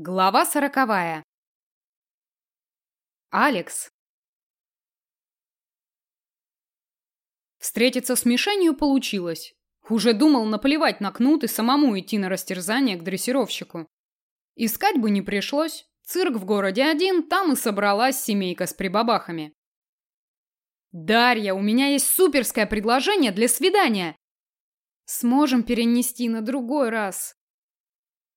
Глава сороковая. Алекс. Встретиться с мишенью получилось. Уже думал наплевать на кнут и самому идти на растерзание к дрессировщику. Искать бы не пришлось. Цирк в городе один, там и собралась семейка с прибабахами. «Дарья, у меня есть суперское предложение для свидания!» «Сможем перенести на другой раз»,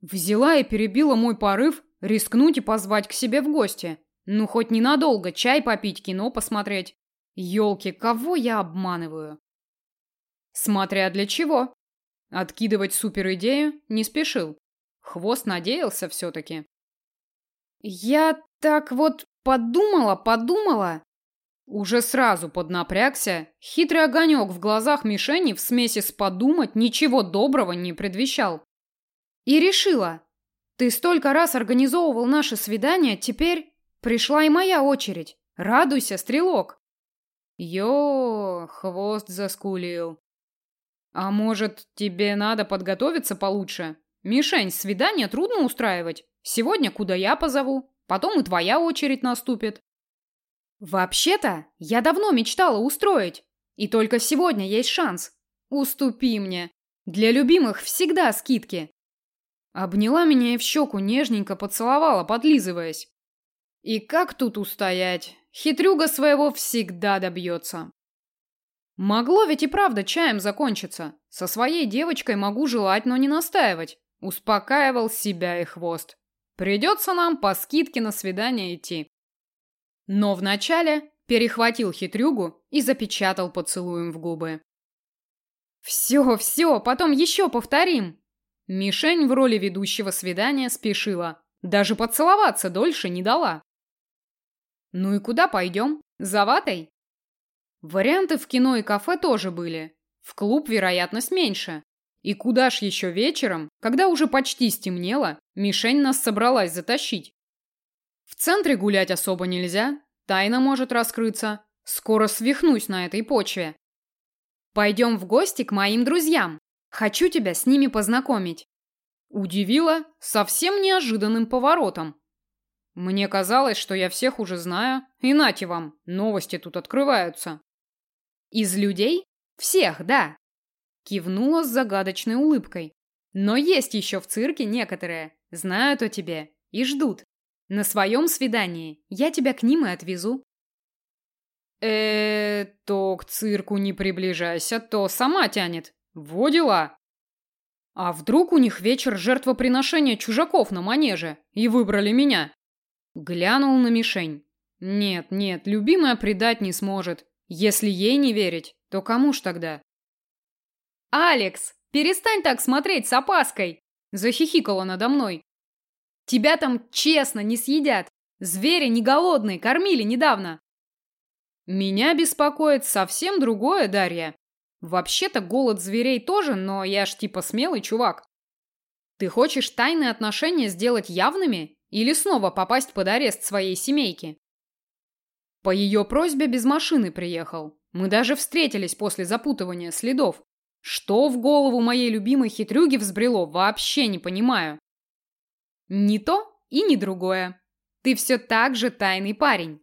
Взяла и перебила мой порыв рискнуть и позвать к себе в гости. Ну, хоть ненадолго, чай попить, кино посмотреть. Ёлки, кого я обманываю? Смотря для чего. Откидывать суперидею не спешил. Хвост надеялся все-таки. Я так вот подумала, подумала. Уже сразу поднапрягся. Хитрый огонек в глазах мишени в смеси с подумать ничего доброго не предвещал. И решила. Ты столько раз организовывал наши свидания, теперь пришла и моя очередь. Радуйся, стрелок. Ё, хвост заскулил. А может, тебе надо подготовиться получше? Мишень, свидание трудно устраивать. Сегодня куда я позову, потом и твоя очередь наступит. Вообще-то, я давно мечтала устроить. И только сегодня есть шанс. Уступи мне. Для любимых всегда скидки. Обняла меня и в щеку нежненько поцеловала, подлизываясь. И как тут устоять? Хитрюга своего всегда добьется. Могло ведь и правда чаем закончиться. Со своей девочкой могу желать, но не настаивать. Успокаивал себя и хвост. Придется нам по скидке на свидание идти. Но вначале перехватил хитрюгу и запечатал поцелуем в губы. «Все, все, потом еще повторим!» Мишень в роли ведущего свидания спешила. Даже поцеловаться дольше не дала. Ну и куда пойдем? За ватой? Варианты в кино и кафе тоже были. В клуб вероятность меньше. И куда ж еще вечером, когда уже почти стемнело, мишень нас собралась затащить? В центре гулять особо нельзя, тайна может раскрыться. Скоро свихнусь на этой почве. Пойдем в гости к моим друзьям. Хочу тебя с ними познакомить. Удивила совсем неожиданным поворотом. Мне казалось, что я всех уже знаю, и нате вам, новости тут открываются. Из людей? Всех, да. Кивнула с загадочной улыбкой. Но есть еще в цирке некоторые, знают о тебе и ждут. На своем свидании я тебя к ним и отвезу. э то к цирку не приближайся, то сама тянет. Во. А вдруг у них вечер жертвоприношения чужаков на манеже и выбрали меня? Глянул на мишень. Нет, нет, любимая предать не сможет. Если ей не верить, то кому ж тогда? Алекс, перестань так смотреть с опаской, захихикала надо мной. Тебя там честно не съедят. Звери не голодные, кормили недавно. Меня беспокоит совсем другое, Дарья. Вообще-то голод зверей тоже, но я ж типа смелый чувак. Ты хочешь тайные отношения сделать явными или снова попасть под арест своей семейки? По ее просьбе без машины приехал. Мы даже встретились после запутывания следов. Что в голову моей любимой хитрюги взбрело, вообще не понимаю. Ни то и ни другое. Ты все так же тайный парень.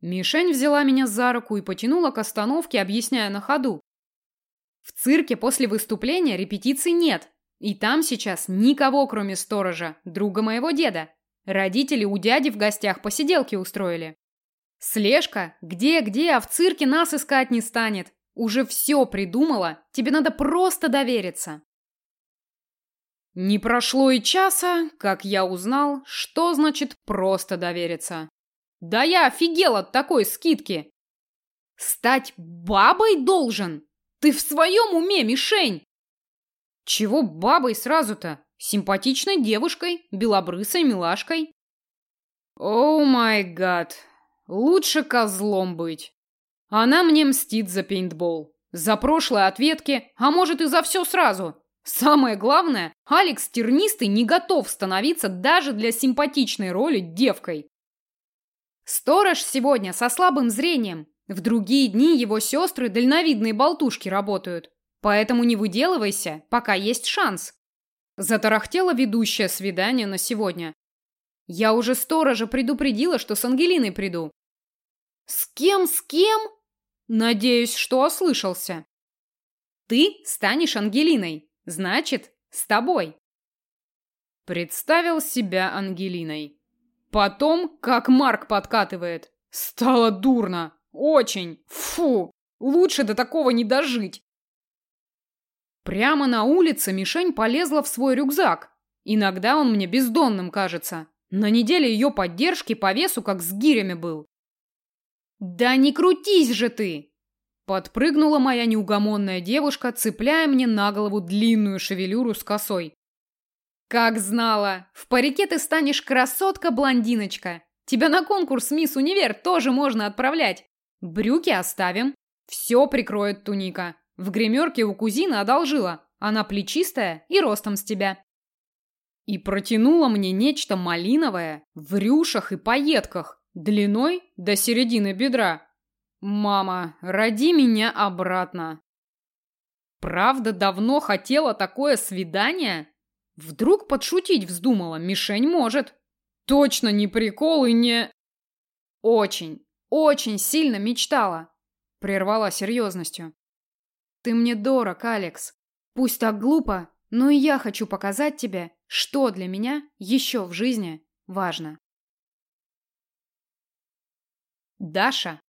Мишень взяла меня за руку и потянула к остановке, объясняя на ходу. В цирке после выступления репетиций нет. И там сейчас никого, кроме сторожа, друга моего деда. Родители у дяди в гостях посиделки устроили. Слежка где-где, а в цирке нас искать не станет. Уже все придумала, тебе надо просто довериться. Не прошло и часа, как я узнал, что значит просто довериться. Да я офигел от такой скидки. Стать бабой должен? Ты в своем уме, мишень? Чего бабой сразу-то? Симпатичной девушкой, белобрысой милашкой? О май гад. Лучше козлом быть. Она мне мстит за пейнтбол. За прошлые ответки, а может и за все сразу. Самое главное, Алекс Тернистый не готов становиться даже для симпатичной роли девкой. Сторож сегодня со слабым зрением, в другие дни его сестры дальновидные болтушки работают. Поэтому не выделывайся, пока есть шанс. Затарахтела ведущая свидание на сегодня. Я уже сторожа предупредила, что с Ангелиной приду. С кем, с кем? Надеюсь, что ослышался. Ты станешь Ангелиной. Значит, с тобой. Представил себя Ангелиной. Потом, как Марк подкатывает. Стало дурно. Очень. Фу. Лучше до такого не дожить. Прямо на улице мишень полезла в свой рюкзак. Иногда он мне бездонным кажется. На неделе ее поддержки по весу как с гирями был. «Да не крутись же ты!» Подпрыгнула моя неугомонная девушка, цепляя мне на голову длинную шевелюру с косой. «Как знала! В парике ты станешь красотка-блондиночка! Тебя на конкурс «Мисс Универ» тоже можно отправлять! Брюки оставим, все прикроет туника. В гримерке у кузины одолжила, она плечистая и ростом с тебя». И протянула мне нечто малиновое в рюшах и пайетках, длиной до середины бедра. «Мама, роди меня обратно!» Правда, давно хотела такое свидание? Вдруг подшутить вздумала, мишень может. Точно не прикол и не... Очень, очень сильно мечтала. Прервала серьезностью. Ты мне дорог, Алекс. Пусть так глупо, но и я хочу показать тебе, что для меня еще в жизни важно. Даша.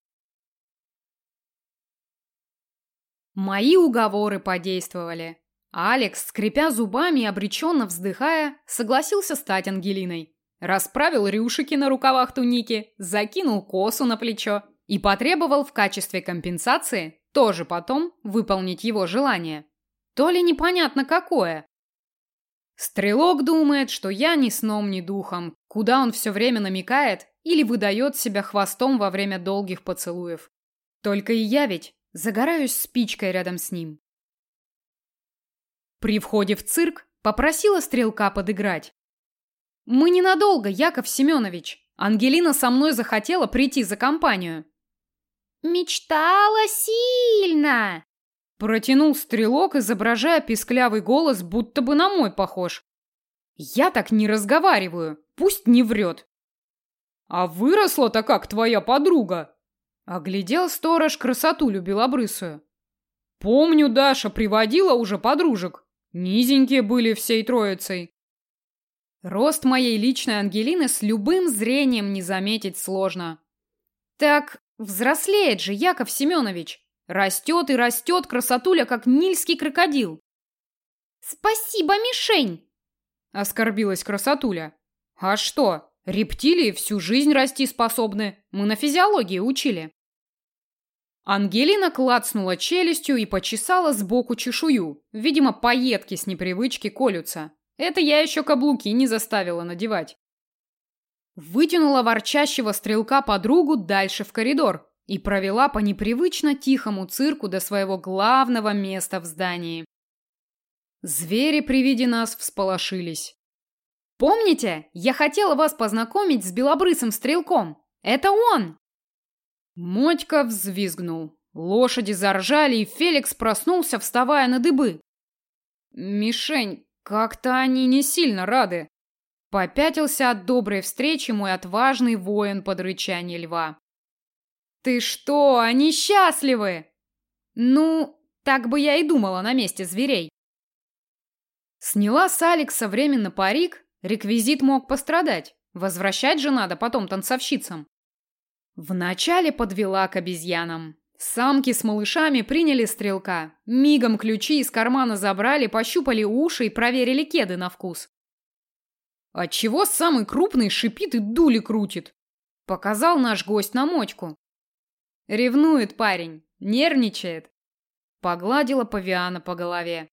Мои уговоры подействовали. Алекс, скрипя зубами и обреченно вздыхая, согласился стать Ангелиной. Расправил рюшики на рукавах туники, закинул косу на плечо и потребовал в качестве компенсации тоже потом выполнить его желание. То ли непонятно какое. Стрелок думает, что я ни сном, ни духом, куда он все время намекает или выдает себя хвостом во время долгих поцелуев. Только и я ведь загораюсь спичкой рядом с ним. При входе в цирк попросила стрелка подыграть. Мы ненадолго, Яков Семенович. Ангелина со мной захотела прийти за компанию. Мечтала сильно. Протянул стрелок, изображая писклявый голос, будто бы на мой похож. Я так не разговариваю, пусть не врет. А выросла-то как твоя подруга? Оглядел сторож красотулю белобрысую. Помню, Даша приводила уже подружек. Низенькие были всей троицей. Рост моей личной Ангелины с любым зрением не заметить сложно. Так взрослеет же Яков Семенович. Растет и растет красотуля, как нильский крокодил. Спасибо, мишень! Оскорбилась красотуля. А что, рептилии всю жизнь расти способны. Мы на физиологии учили. Ангелина клацнула челюстью и почесала сбоку чешую. Видимо, поетки с непривычки колются. Это я еще каблуки не заставила надевать. Вытянула ворчащего стрелка подругу дальше в коридор и провела по непривычно тихому цирку до своего главного места в здании. Звери при виде нас всполошились. «Помните, я хотела вас познакомить с белобрысым стрелком? Это он!» Мотька взвизгнул. Лошади заржали, и Феликс проснулся, вставая на дыбы. «Мишень, как-то они не сильно рады». Попятился от доброй встречи мой отважный воин под рычание льва. «Ты что, они счастливы?» «Ну, так бы я и думала на месте зверей». Сняла с Алекса временно парик, реквизит мог пострадать. Возвращать же надо потом танцовщицам. Вначале подвела к обезьянам. Самки с малышами приняли стрелка. Мигом ключи из кармана забрали, пощупали уши и проверили кеды на вкус. Отчего самый крупный шипит и дули крутит? Показал наш гость на мочку. Ревнует парень, нервничает. Погладила павиана по голове.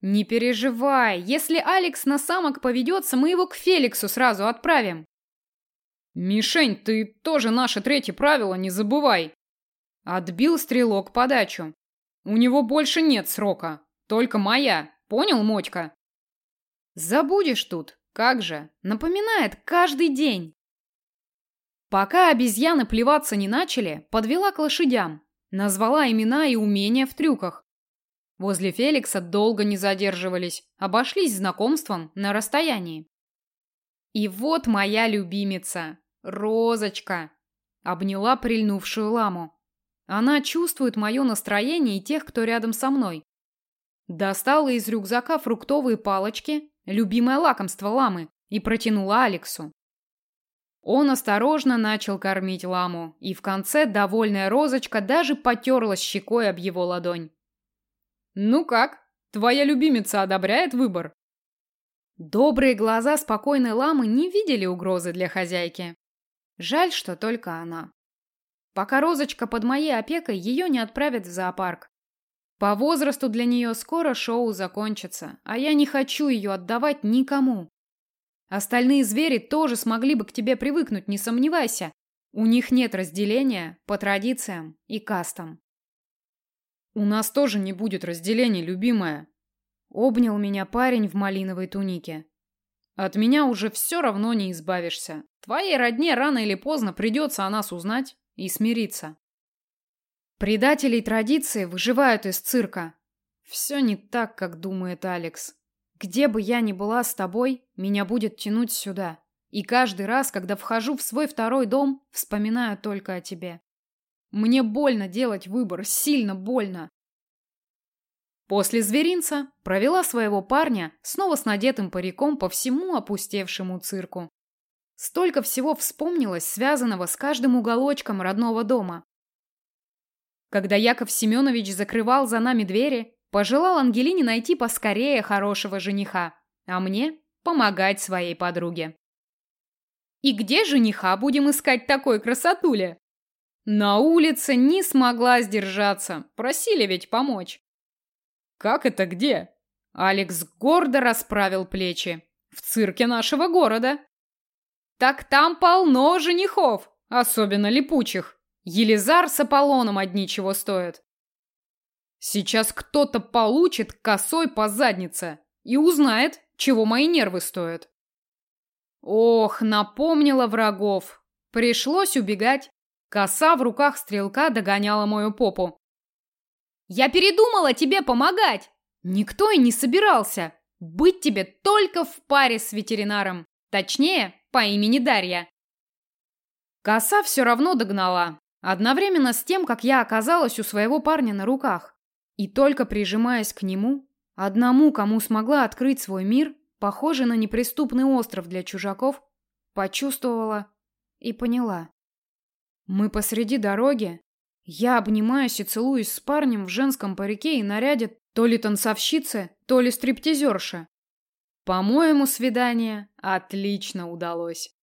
Не переживай, если Алекс на самок поведется, мы его к Феликсу сразу отправим. «Мишень, ты тоже наше третье правило не забывай!» Отбил стрелок подачу. «У него больше нет срока, только моя, понял, Мотька?» «Забудешь тут, как же, напоминает каждый день!» Пока обезьяны плеваться не начали, подвела к лошадям, назвала имена и умения в трюках. Возле Феликса долго не задерживались, обошлись знакомством на расстоянии. И вот моя любимица, Розочка, обняла прильнувшую ламу. Она чувствует мое настроение и тех, кто рядом со мной. Достала из рюкзака фруктовые палочки, любимое лакомство ламы, и протянула Алексу. Он осторожно начал кормить ламу, и в конце довольная розочка даже потерлась щекой об его ладонь. «Ну как, твоя любимица одобряет выбор?» Добрые глаза спокойной ламы не видели угрозы для хозяйки. Жаль, что только она. Пока розочка под моей опекой, ее не отправят в зоопарк. По возрасту для нее скоро шоу закончится, а я не хочу ее отдавать никому. Остальные звери тоже смогли бы к тебе привыкнуть, не сомневайся. У них нет разделения по традициям и кастам. У нас тоже не будет разделения, любимая. Обнял меня парень в малиновой тунике. От меня уже все равно не избавишься. Твоей родне рано или поздно придется о нас узнать и смириться. Предателей традиции выживают из цирка. Все не так, как думает Алекс. Где бы я ни была с тобой, меня будет тянуть сюда. И каждый раз, когда вхожу в свой второй дом, вспоминаю только о тебе. Мне больно делать выбор, сильно больно. После зверинца провела своего парня снова с надетым париком по всему опустевшему цирку. Столько всего вспомнилось, связанного с каждым уголочком родного дома. Когда Яков Семенович закрывал за нами двери, пожелал Ангелине найти поскорее хорошего жениха, а мне помогать своей подруге. «И где жениха будем искать такой красотуле?» На улице не смогла сдержаться, просили ведь помочь. «Как это где?» Алекс гордо расправил плечи. «В цирке нашего города». «Так там полно женихов, особенно липучих. Елизар с Аполлоном одни чего стоят». «Сейчас кто-то получит косой по заднице и узнает, чего мои нервы стоят». Ох, напомнила врагов. Пришлось убегать. Коса в руках стрелка догоняла мою попу. Я передумала тебе помогать. Никто и не собирался. Быть тебе только в паре с ветеринаром. Точнее, по имени Дарья. Коса все равно догнала. Одновременно с тем, как я оказалась у своего парня на руках. И только прижимаясь к нему, одному, кому смогла открыть свой мир, похожий на неприступный остров для чужаков, почувствовала и поняла. Мы посреди дороги, я обнимаюсь и целуюсь с парнем в женском парике и наряде то ли танцовщицы, то ли стриптизерши. По-моему, свидание отлично удалось.